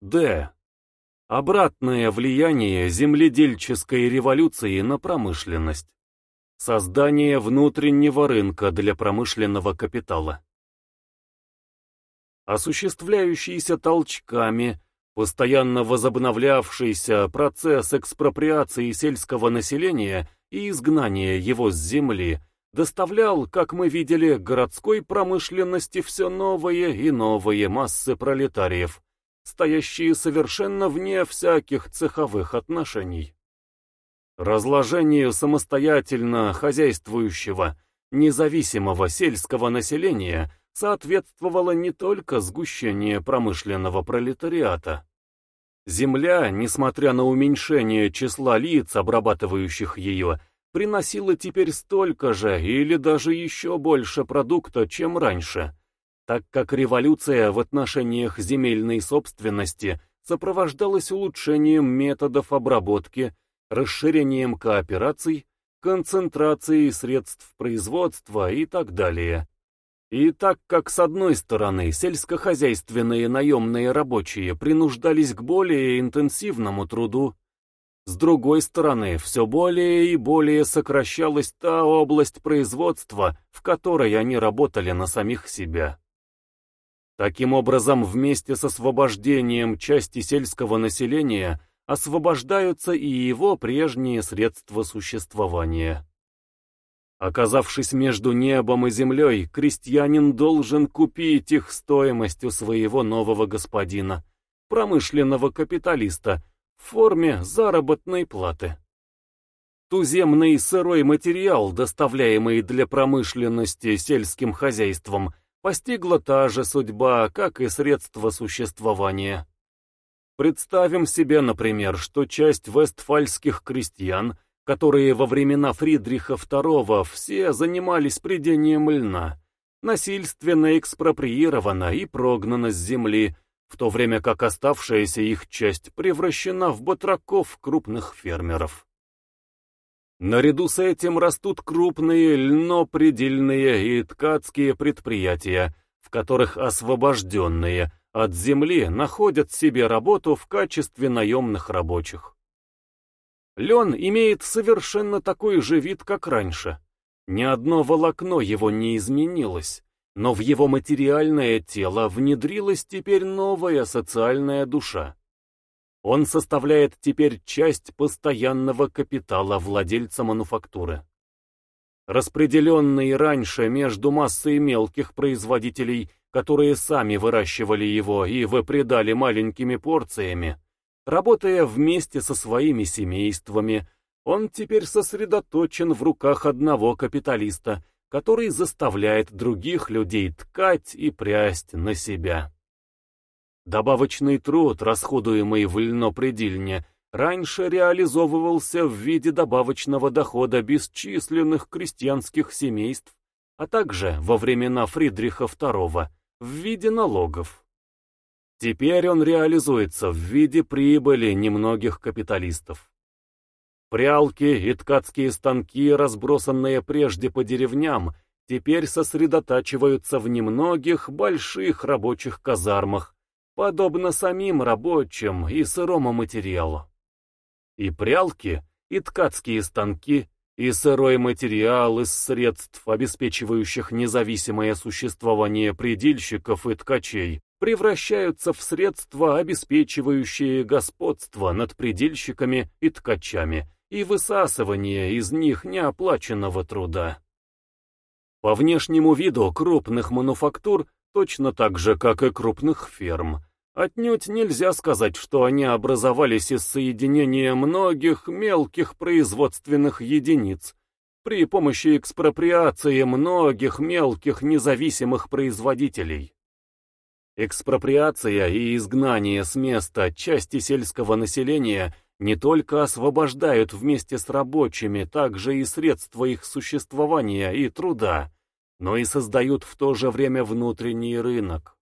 Д. Обратное влияние земледельческой революции на промышленность. Создание внутреннего рынка для промышленного капитала. Осуществляющийся толчками, постоянно возобновлявшийся процесс экспроприации сельского населения и изгнания его с земли доставлял, как мы видели, городской промышленности все новые и новые массы пролетариев, стоящие совершенно вне всяких цеховых отношений. Разложению самостоятельно хозяйствующего, независимого сельского населения соответствовало не только сгущение промышленного пролетариата. Земля, несмотря на уменьшение числа лиц, обрабатывающих ее, приносила теперь столько же или даже еще больше продукта, чем раньше, так как революция в отношениях земельной собственности сопровождалась улучшением методов обработки, расширением коопераций, концентрацией средств производства и так далее. И так как с одной стороны сельскохозяйственные наемные рабочие принуждались к более интенсивному труду, с другой стороны, все более и более сокращалась та область производства, в которой они работали на самих себя. Таким образом, вместе с освобождением части сельского населения освобождаются и его прежние средства существования. Оказавшись между небом и землей, крестьянин должен купить их стоимостью своего нового господина, промышленного капиталиста, в форме заработной платы. Туземный сырой материал, доставляемый для промышленности сельским хозяйством, постигла та же судьба, как и средства существования. Представим себе, например, что часть вестфальских крестьян, которые во времена Фридриха II все занимались придением льна, насильственно экспроприирована и прогнана с земли, в то время как оставшаяся их часть превращена в батраков крупных фермеров. Наряду с этим растут крупные льнопредельные и ткацкие предприятия, в которых освобожденные от земли находят себе работу в качестве наемных рабочих. Лен имеет совершенно такой же вид, как раньше. Ни одно волокно его не изменилось, но в его материальное тело внедрилась теперь новая социальная душа. Он составляет теперь часть постоянного капитала владельца мануфактуры. Распределенный раньше между массой мелких производителей, которые сами выращивали его и выпредали маленькими порциями, работая вместе со своими семействами, он теперь сосредоточен в руках одного капиталиста, который заставляет других людей ткать и прясть на себя. Добавочный труд, расходуемый в льнопредельне, раньше реализовывался в виде добавочного дохода бесчисленных крестьянских семейств, а также во времена Фридриха II в виде налогов. Теперь он реализуется в виде прибыли немногих капиталистов. Прялки и ткацкие станки, разбросанные прежде по деревням, теперь сосредотачиваются в немногих больших рабочих казармах, подобно самим рабочим и сырому материалу. И прялки, и ткацкие станки, и сырой материал из средств, обеспечивающих независимое существование предельщиков и ткачей, превращаются в средства, обеспечивающие господство над предельщиками и ткачами, и высасывание из них неоплаченного труда. По внешнему виду крупных мануфактур, точно так же, как и крупных ферм, отнюдь нельзя сказать, что они образовались из соединения многих мелких производственных единиц при помощи экспроприации многих мелких независимых производителей. Экспроприация и изгнание с места части сельского населения – не только освобождают вместе с рабочими также и средства их существования и труда, но и создают в то же время внутренний рынок.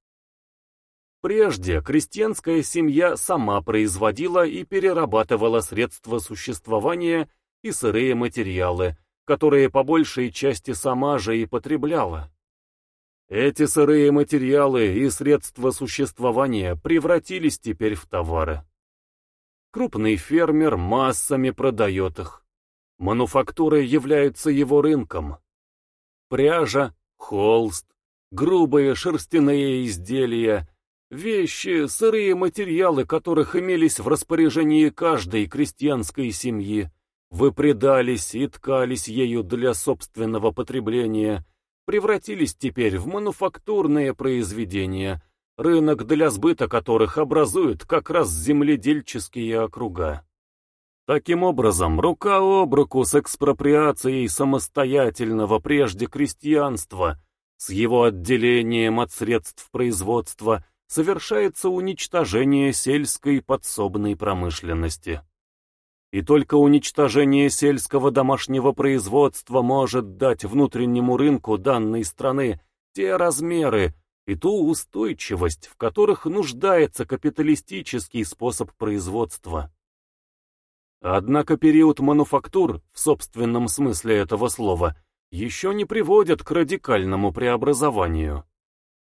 Прежде крестьянская семья сама производила и перерабатывала средства существования и сырые материалы, которые по большей части сама же и потребляла. Эти сырые материалы и средства существования превратились теперь в товары. Крупный фермер массами продает их. Мануфактура является его рынком. Пряжа, холст, грубые шерстяные изделия, вещи, сырые материалы, которых имелись в распоряжении каждой крестьянской семьи, выпредались и ткались ею для собственного потребления, превратились теперь в мануфактурные произведения, рынок для сбыта которых образуют как раз земледельческие округа. Таким образом, рука об руку с экспроприацией самостоятельного прежде крестьянства, с его отделением от средств производства, совершается уничтожение сельской подсобной промышленности. И только уничтожение сельского домашнего производства может дать внутреннему рынку данной страны те размеры и ту устойчивость, в которых нуждается капиталистический способ производства. Однако период мануфактур, в собственном смысле этого слова, еще не приводит к радикальному преобразованию.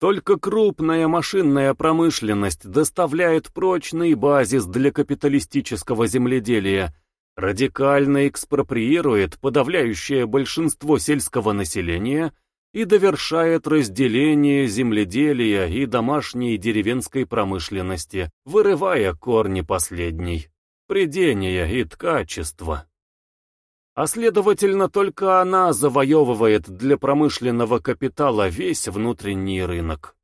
Только крупная машинная промышленность доставляет прочный базис для капиталистического земледелия, радикально экспроприирует подавляющее большинство сельского населения и довершает разделение земледелия и домашней деревенской промышленности, вырывая корни последней придения и ткачества. А следовательно, только она завоевывает для промышленного капитала весь внутренний рынок.